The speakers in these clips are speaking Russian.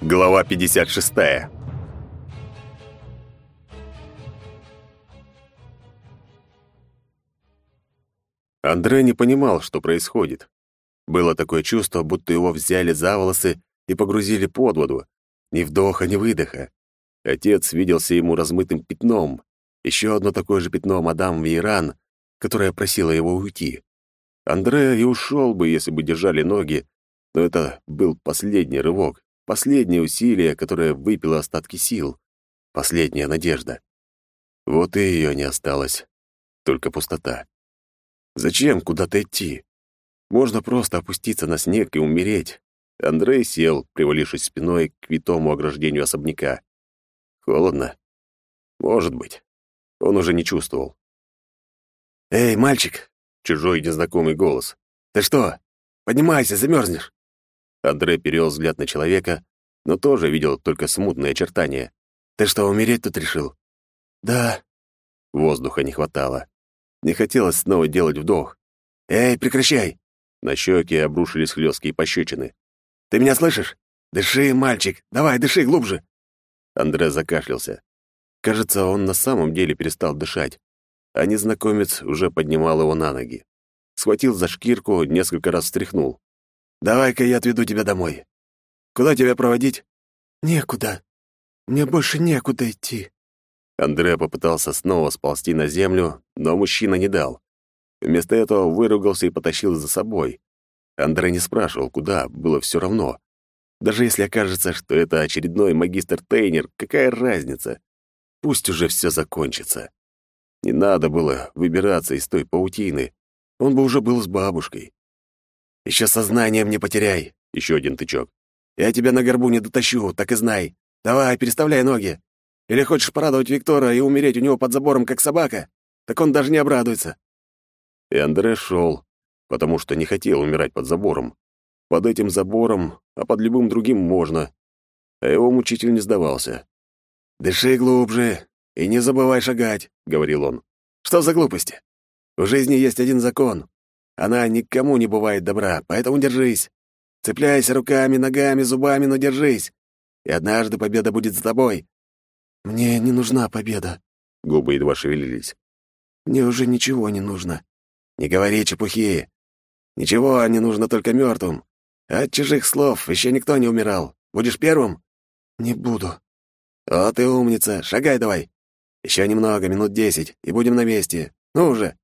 Глава 56. Андре не понимал, что происходит. Было такое чувство, будто его взяли за волосы и погрузили под воду. Ни вдоха, ни выдоха. Отец виделся ему размытым пятном. Еще одно такое же пятно мадам Вейран, которая просила его уйти. Андре и ушел бы, если бы держали ноги, но это был последний рывок, последнее усилие, которое выпило остатки сил, последняя надежда. Вот и ее не осталось, только пустота. Зачем куда-то идти? Можно просто опуститься на снег и умереть. Андрей сел, привалившись спиной к витому ограждению особняка. Холодно? Может быть. Он уже не чувствовал. «Эй, мальчик!» — чужой незнакомый голос. «Ты что? Поднимайся, замерзнешь!» Андрей перевел взгляд на человека, но тоже видел только смутные очертания. «Ты что, умереть тут решил?» «Да». Воздуха не хватало. Не хотелось снова делать вдох. «Эй, прекращай!» На щеки обрушились хлесткие пощечины. «Ты меня слышишь? Дыши, мальчик! Давай, дыши глубже!» Андрей закашлялся. Кажется, он на самом деле перестал дышать, а незнакомец уже поднимал его на ноги. Схватил за шкирку, несколько раз встряхнул. «Давай-ка я отведу тебя домой. Куда тебя проводить?» «Некуда. Мне больше некуда идти». Андре попытался снова сползти на землю, но мужчина не дал. Вместо этого выругался и потащил за собой. Андре не спрашивал, куда, было все равно. Даже если окажется, что это очередной магистр Тейнер, какая разница? Пусть уже все закончится. Не надо было выбираться из той паутины. Он бы уже был с бабушкой. Еще сознанием не потеряй. Еще один тычок. Я тебя на горбу не дотащу, так и знай. Давай, переставляй ноги. Или хочешь порадовать Виктора и умереть у него под забором, как собака? Так он даже не обрадуется. И Андре шел, потому что не хотел умирать под забором. Под этим забором, а под любым другим можно. А его мучитель не сдавался. «Дыши глубже и не забывай шагать», — говорил он. «Что за глупости? В жизни есть один закон. Она никому не бывает добра, поэтому держись. Цепляйся руками, ногами, зубами, но держись. И однажды победа будет за тобой». «Мне не нужна победа», — губы едва шевелились. «Мне уже ничего не нужно». «Не говори чепухи. Ничего не нужно только мертвым. От чужих слов еще никто не умирал. Будешь первым?» «Не буду», «О, ты умница! Шагай давай! Еще немного, минут десять, и будем на месте. Ну уже!»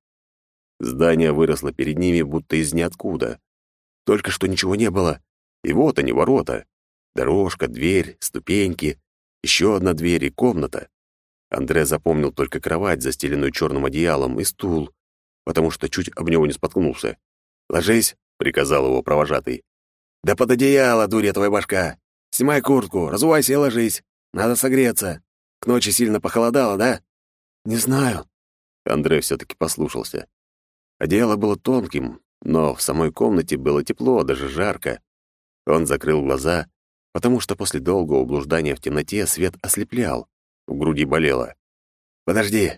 Здание выросло перед ними, будто из ниоткуда. Только что ничего не было. И вот они, ворота. Дорожка, дверь, ступеньки, еще одна дверь и комната. Андре запомнил только кровать, застеленную черным одеялом, и стул, потому что чуть об него не споткнулся. «Ложись», — приказал его провожатый. «Да под одеяло, дурья твоя башка! Снимай куртку, разувайся и ложись. Надо согреться. К ночи сильно похолодало, да? Не знаю. Андрей все-таки послушался. Одеяло было тонким, но в самой комнате было тепло, даже жарко. Он закрыл глаза, потому что после долгого блуждания в темноте свет ослеплял. В груди болело. «Подожди,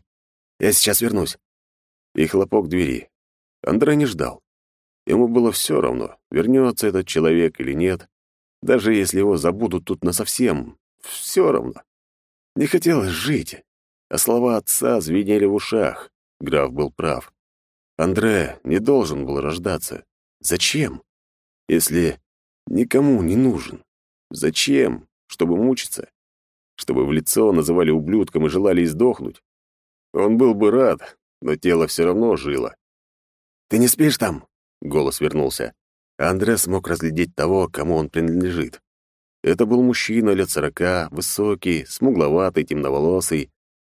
я сейчас вернусь». И хлопок двери. Андрей не ждал. Ему было все равно, вернется этот человек или нет, даже если его забудут тут насовсем, все равно. Не хотелось жить, а слова отца звенели в ушах. Граф был прав. Андре не должен был рождаться. Зачем? Если никому не нужен. Зачем? Чтобы мучиться? Чтобы в лицо называли ублюдком и желали издохнуть? Он был бы рад, но тело все равно жило. «Ты не спишь там?» — голос вернулся. Андре смог разглядеть того, кому он принадлежит. Это был мужчина лет сорока, высокий, смугловатый, темноволосый,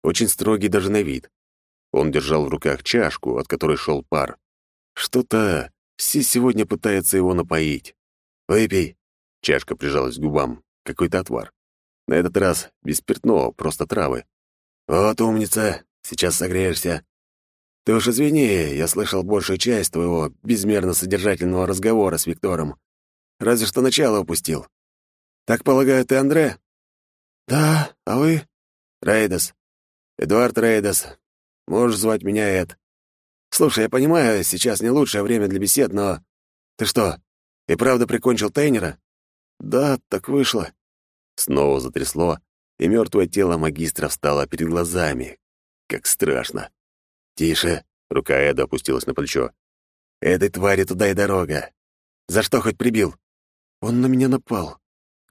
очень строгий даже на вид. Он держал в руках чашку, от которой шел пар. Что-то все сегодня пытаются его напоить. «Выпей!» Чашка прижалась к губам. Какой-то отвар. На этот раз без спиртного, просто травы. «Вот умница! Сейчас согреешься!» «Ты уж извини, я слышал большую часть твоего безмерно содержательного разговора с Виктором. Разве что начало упустил. Так полагаю, ты Андре? Да, а вы? Рейдас. Эдуард Рейдас. Можешь звать меня Эд. Слушай, я понимаю, сейчас не лучшее время для бесед, но... Ты что, и правда прикончил Тейнера? Да, так вышло. Снова затрясло, и мертвое тело магистра встало перед глазами. Как страшно. «Тише!» — рука Эда опустилась на плечо. «Этой твари туда и дорога. За что хоть прибил?» «Он на меня напал.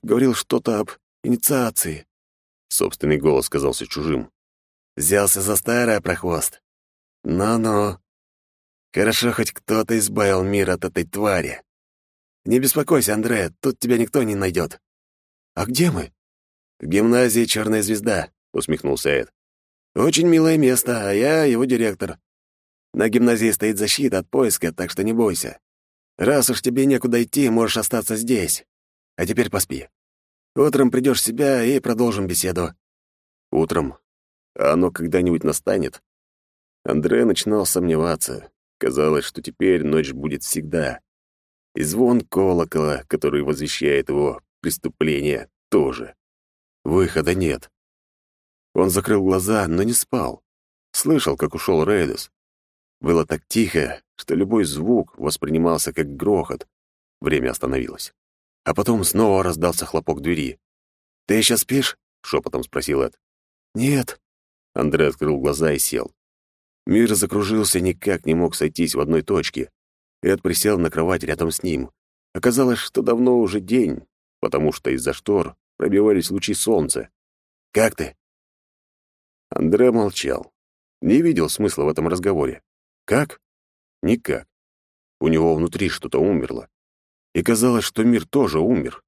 Говорил что-то об инициации». Собственный голос казался чужим. «Взялся за старое прохвост. Ну-ну. Хорошо, хоть кто-то избавил мир от этой твари. Не беспокойся, Андре, тут тебя никто не найдет. А где мы? В гимназии Черная звезда, усмехнулся Эд. Очень милое место, а я его директор. На гимназии стоит защита от поиска, так что не бойся. Раз уж тебе некуда идти, можешь остаться здесь. А теперь поспи. Утром придешь в себя и продолжим беседу. Утром? А оно когда-нибудь настанет? Андре начинал сомневаться. Казалось, что теперь ночь будет всегда. И звон колокола, который возвещает его преступление, тоже. Выхода нет. Он закрыл глаза, но не спал. Слышал, как ушел Рейдус. Было так тихо, что любой звук воспринимался как грохот. Время остановилось. А потом снова раздался хлопок двери. «Ты еще спишь?» — шепотом спросил Эд. «Нет». Андрей открыл глаза и сел. Мир закружился, никак не мог сойтись в одной точке. Эд присел на кровать рядом с ним. Оказалось, что давно уже день, потому что из-за штор пробивались лучи солнца. «Как ты?» Андре молчал. Не видел смысла в этом разговоре. Как? Никак. У него внутри что-то умерло. И казалось, что мир тоже умер.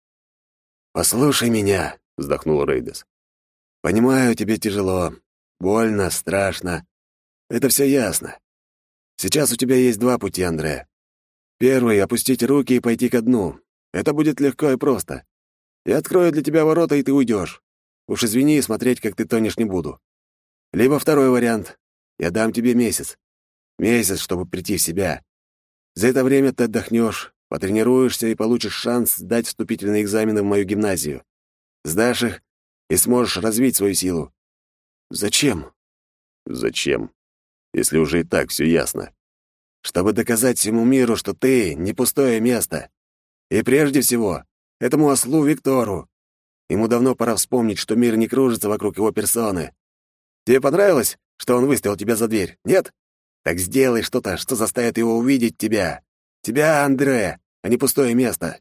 «Послушай меня», — вздохнул Рейдес. «Понимаю, тебе тяжело, больно, страшно, это все ясно. Сейчас у тебя есть два пути, Андре. Первый — опустить руки и пойти ко дну. Это будет легко и просто. Я открою для тебя ворота, и ты уйдешь. Уж извини, смотреть, как ты тонешь, не буду. Либо второй вариант. Я дам тебе месяц. Месяц, чтобы прийти в себя. За это время ты отдохнешь, потренируешься и получишь шанс сдать вступительные экзамены в мою гимназию. Сдашь их и сможешь развить свою силу. Зачем? Зачем? если уже и так все ясно. Чтобы доказать всему миру, что ты — не пустое место. И прежде всего, этому ослу Виктору. Ему давно пора вспомнить, что мир не кружится вокруг его персоны. Тебе понравилось, что он выставил тебя за дверь? Нет? Так сделай что-то, что заставит его увидеть тебя. Тебя, Андре, а не пустое место.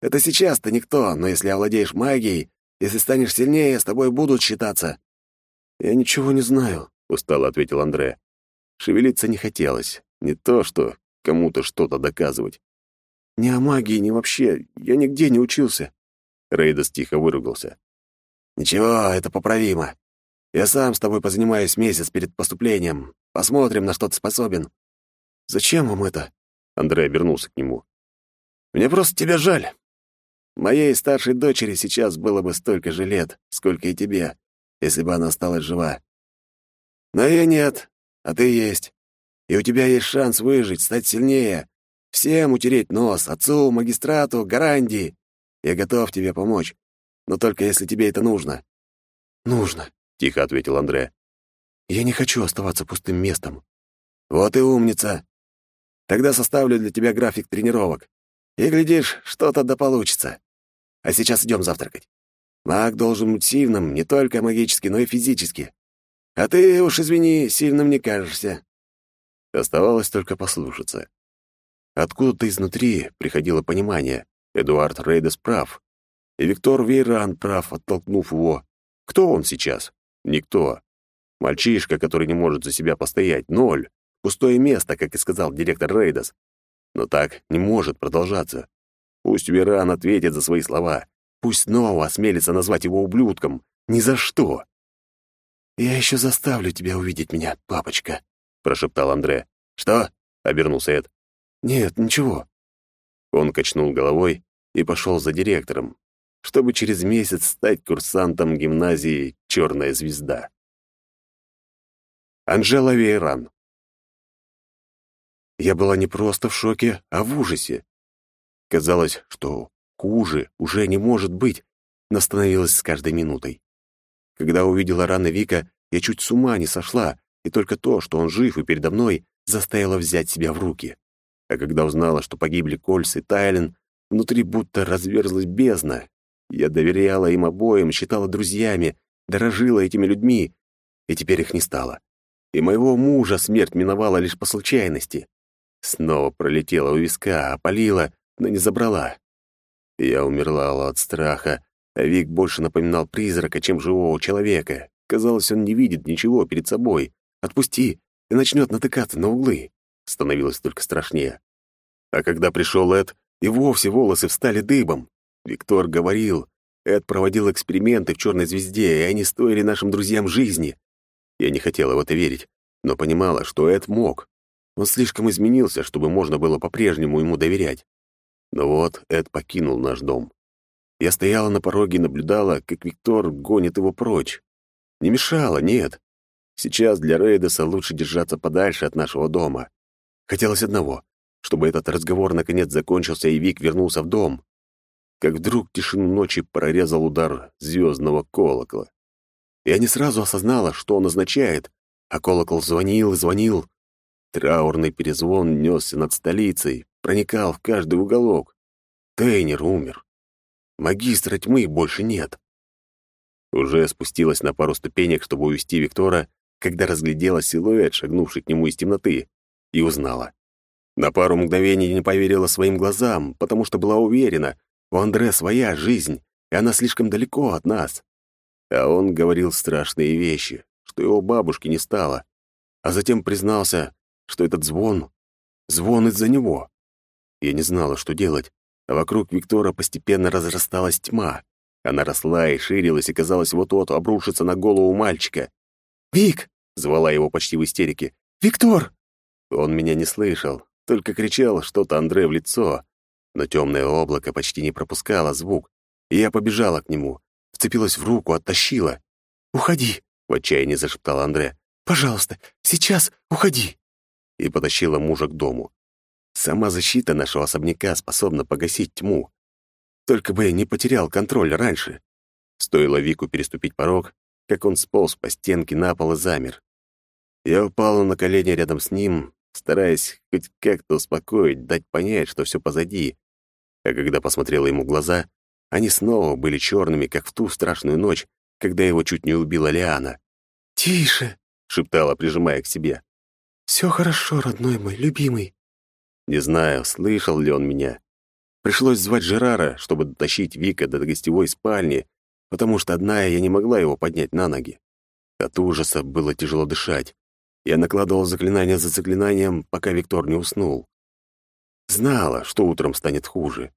Это сейчас ты никто, но если овладеешь магией, если станешь сильнее, с тобой будут считаться. Я ничего не знаю, устало ответил Андре. Шевелиться не хотелось. Не то, что кому-то что-то доказывать. Ни о магии, ни вообще. Я нигде не учился. Рейдас тихо выругался. «Ничего, это поправимо. Я сам с тобой позанимаюсь месяц перед поступлением. Посмотрим, на что ты способен». «Зачем вам это?» Андрей обернулся к нему. «Мне просто тебя жаль. Моей старшей дочери сейчас было бы столько же лет, сколько и тебе, если бы она осталась жива. Но ее нет, а ты есть. И у тебя есть шанс выжить, стать сильнее. Всем утереть нос, отцу, магистрату, гарантии. Я готов тебе помочь. Но только если тебе это нужно». «Нужно», — тихо ответил Андре. «Я не хочу оставаться пустым местом». «Вот и умница. Тогда составлю для тебя график тренировок. И, глядишь, что-то да получится. А сейчас идем завтракать. Маг должен быть сильным не только магически, но и физически. А ты уж, извини, сильным не кажешься. Оставалось только послушаться. Откуда-то изнутри приходило понимание. Эдуард Рейдес прав. И Виктор Вейран прав, оттолкнув его. Кто он сейчас? Никто. Мальчишка, который не может за себя постоять. Ноль. Пустое место, как и сказал директор Рейдес. Но так не может продолжаться. Пусть Веран ответит за свои слова. Пусть снова осмелится назвать его ублюдком. Ни за что. «Я еще заставлю тебя увидеть меня, папочка», — прошептал Андре. «Что?» — обернулся Эд. «Нет, ничего». Он качнул головой и пошел за директором, чтобы через месяц стать курсантом гимназии «Черная звезда». Анжела Вейран. Я была не просто в шоке, а в ужасе. Казалось, что хуже уже не может быть, но становилось с каждой минутой. Когда увидела раны Вика, я чуть с ума не сошла, и только то, что он жив и передо мной, заставило взять себя в руки. А когда узнала, что погибли Кольс и Тайлен, внутри будто разверзлась бездна. Я доверяла им обоим, считала друзьями, дорожила этими людьми, и теперь их не стало. И моего мужа смерть миновала лишь по случайности. Снова пролетела у виска, опалила, но не забрала. Я умерла от страха, Вик больше напоминал призрака, чем живого человека. Казалось, он не видит ничего перед собой. Отпусти, и начнет натыкаться на углы. Становилось только страшнее. А когда пришел Эд, и вовсе волосы встали дыбом. Виктор говорил, Эд проводил эксперименты в «Черной звезде», и они стоили нашим друзьям жизни. Я не хотела в это верить, но понимала, что Эд мог. Он слишком изменился, чтобы можно было по-прежнему ему доверять. Но вот Эд покинул наш дом. Я стояла на пороге и наблюдала, как Виктор гонит его прочь. Не мешало, нет. Сейчас для Рейдеса лучше держаться подальше от нашего дома. Хотелось одного — чтобы этот разговор наконец закончился и Вик вернулся в дом. Как вдруг тишину ночи прорезал удар звездного колокола. Я не сразу осознала, что он означает, а колокол звонил и звонил. Траурный перезвон несся над столицей, проникал в каждый уголок. Тейнер умер. Магистра тьмы больше нет. Уже спустилась на пару ступенек, чтобы увести Виктора, когда разглядела силуэт, шагнувший к нему из темноты, и узнала. На пару мгновений не поверила своим глазам, потому что была уверена, у Андре своя жизнь, и она слишком далеко от нас. А он говорил страшные вещи, что его бабушки не стало, а затем признался, что этот звон — звон из-за него. Я не знала, что делать, а вокруг Виктора постепенно разрасталась тьма. Она росла и ширилась, и, казалось, вот-вот обрушится на голову мальчика. «Вик!» — звала его почти в истерике. «Виктор!» Он меня не слышал, только кричал что-то Андре в лицо, но темное облако почти не пропускало звук, и я побежала к нему, вцепилась в руку, оттащила. «Уходи!» — в отчаянии зашептал Андре. «Пожалуйста, сейчас уходи!» И потащила мужа к дому. Сама защита нашего особняка способна погасить тьму. Только бы я не потерял контроль раньше. Стоило Вику переступить порог, как он сполз по стенке на пол и замер. Я упала на колени рядом с ним, стараясь хоть как-то успокоить, дать понять, что все позади. А когда посмотрела ему в глаза, они снова были черными, как в ту страшную ночь, когда его чуть не убила Лиана. «Тише!» — шептала, прижимая к себе. «Все хорошо, родной мой, любимый». Не знаю, слышал ли он меня. Пришлось звать Жерара, чтобы дотащить Вика до гостевой спальни, потому что одна я не могла его поднять на ноги. От ужаса было тяжело дышать. Я накладывал заклинание за заклинанием, пока Виктор не уснул. Знала, что утром станет хуже.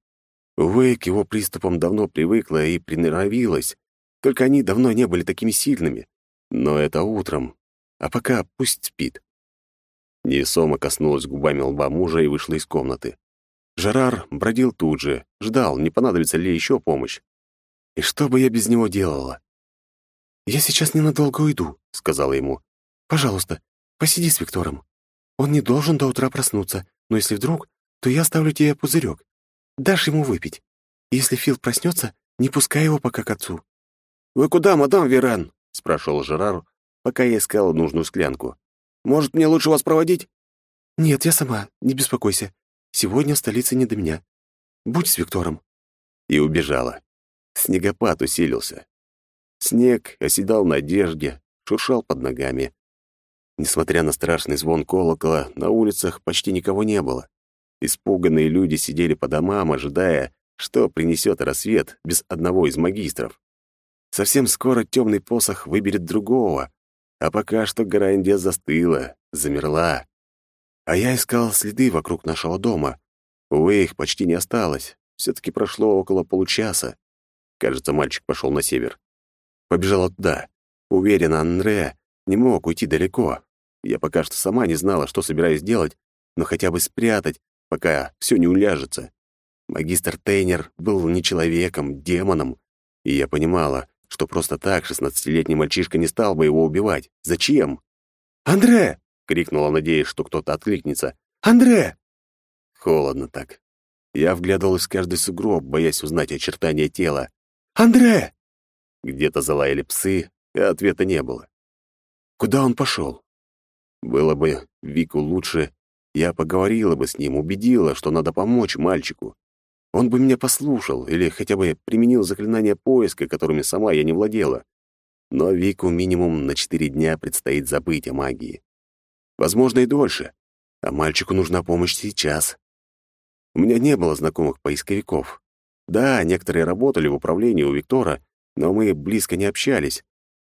Увы, к его приступам давно привыкла и приноровилась, только они давно не были такими сильными. Но это утром, а пока пусть спит. Невесомо коснулась губами лба мужа и вышла из комнаты. Жерар бродил тут же, ждал, не понадобится ли еще помощь. И что бы я без него делала? «Я сейчас ненадолго уйду», — сказала ему. «Пожалуйста, Посиди с Виктором. Он не должен до утра проснуться, но если вдруг, то я оставлю тебе пузырек. Дашь ему выпить. Если Фил проснется, не пускай его пока к отцу». «Вы куда, мадам Веран?» — спрашивал Жерар, пока я искал нужную склянку. «Может, мне лучше вас проводить?» «Нет, я сама, не беспокойся. Сегодня в столице не до меня. Будь с Виктором». И убежала. Снегопад усилился. Снег оседал на одежде, шуршал под ногами. Несмотря на страшный звон колокола, на улицах почти никого не было. Испуганные люди сидели по домам, ожидая, что принесет рассвет без одного из магистров. Совсем скоро темный посох выберет другого, а пока что Гарандия застыла, замерла. А я искал следы вокруг нашего дома. Увы, их почти не осталось. Все-таки прошло около получаса. Кажется, мальчик пошел на север. Побежала туда. Уверена, Андре не мог уйти далеко. Я пока что сама не знала, что собираюсь делать, но хотя бы спрятать, пока все не уляжется. Магистр Тейнер был не человеком, демоном, и я понимала, что просто так шестнадцатилетний мальчишка не стал бы его убивать. Зачем? «Андре!» — крикнула, надеясь, что кто-то откликнется. «Андре!» Холодно так. Я вглядывалась в каждый сугроб, боясь узнать очертания тела. «Андре!» Где-то залаяли псы, а ответа не было. Куда он пошел? Было бы Вику лучше, я поговорила бы с ним, убедила, что надо помочь мальчику. Он бы меня послушал или хотя бы применил заклинания поиска, которыми сама я не владела. Но Вику минимум на четыре дня предстоит забыть о магии. Возможно, и дольше. А мальчику нужна помощь сейчас. У меня не было знакомых поисковиков. Да, некоторые работали в управлении у Виктора, но мы близко не общались,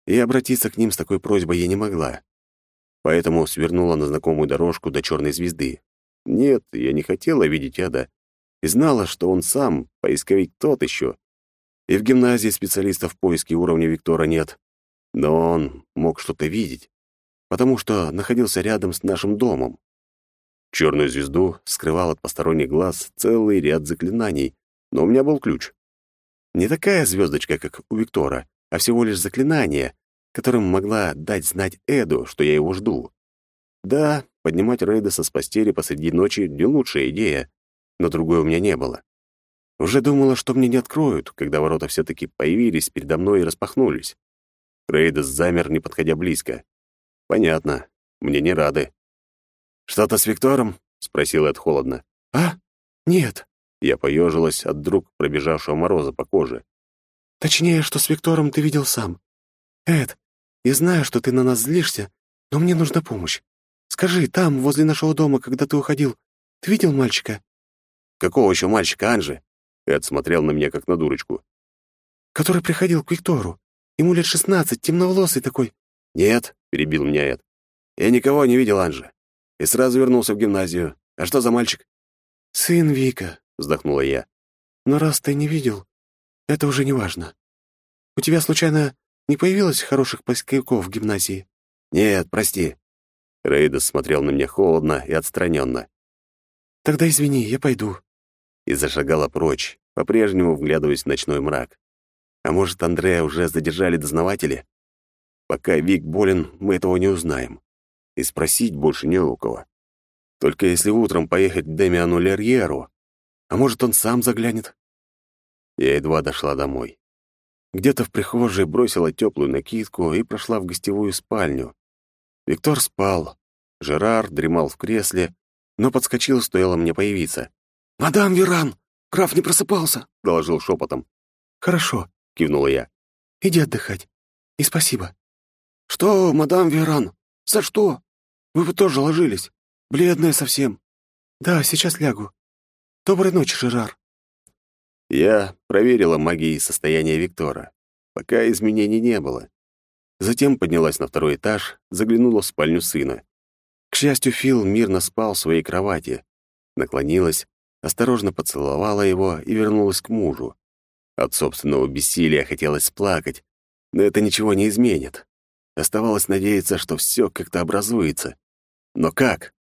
и обратиться к ним с такой просьбой я не могла. Поэтому свернула на знакомую дорожку до черной звезды. Нет, я не хотела видеть ада, и знала, что он сам, поисковик тот еще. И в гимназии специалистов в поиске уровня Виктора нет. Но он мог что-то видеть, потому что находился рядом с нашим домом. Черную звезду скрывал от посторонних глаз целый ряд заклинаний, но у меня был ключ. Не такая звездочка, как у Виктора, а всего лишь заклинание, которым могла дать знать Эду, что я его жду. Да, поднимать Рейдеса с постели посреди ночи — не лучшая идея, но другой у меня не было. Уже думала, что мне не откроют, когда ворота все-таки появились передо мной и распахнулись. Рейдес замер, не подходя близко. Понятно, мне не рады. «Что-то с Виктором?» — спросил Эд холодно. «А? Нет». Я поежилась от друг пробежавшего мороза по коже. «Точнее, что с Виктором ты видел сам. Эд, я знаю, что ты на нас злишься, но мне нужна помощь. Скажи, там, возле нашего дома, когда ты уходил, ты видел мальчика?» «Какого еще мальчика, Анжи?» Эд смотрел на меня, как на дурочку. «Который приходил к Виктору. Ему лет шестнадцать, темноволосый такой». «Нет», — перебил меня Эд. «Я никого не видел, Анжи и сразу вернулся в гимназию. А что за мальчик?» «Сын Вика», — вздохнула я. «Но раз ты не видел, это уже не важно. У тебя, случайно, не появилось хороших поисковиков в гимназии?» «Нет, прости». Рейдас смотрел на меня холодно и отстраненно. «Тогда извини, я пойду». И зашагала прочь, по-прежнему вглядываясь в ночной мрак. А может, Андрея уже задержали дознаватели? Пока Вик болен, мы этого не узнаем и спросить больше не у кого. Только если утром поехать к Демиану Лерьеру, а может, он сам заглянет? Я едва дошла домой. Где-то в прихожей бросила теплую накидку и прошла в гостевую спальню. Виктор спал, Жерар дремал в кресле, но подскочил, стоило мне появиться. «Мадам Веран, граф не просыпался», — доложил шепотом. «Хорошо», — кивнула я. «Иди отдыхать. И спасибо». «Что, мадам Веран? За что? Вы бы тоже ложились. Бледная совсем. Да, сейчас лягу. Доброй ночи, Жерар. Я проверила магией состояние Виктора. Пока изменений не было. Затем поднялась на второй этаж, заглянула в спальню сына. К счастью, Фил мирно спал в своей кровати. Наклонилась, осторожно поцеловала его и вернулась к мужу. От собственного бессилия хотелось сплакать, но это ничего не изменит. Оставалось надеяться, что все как-то образуется. Но как?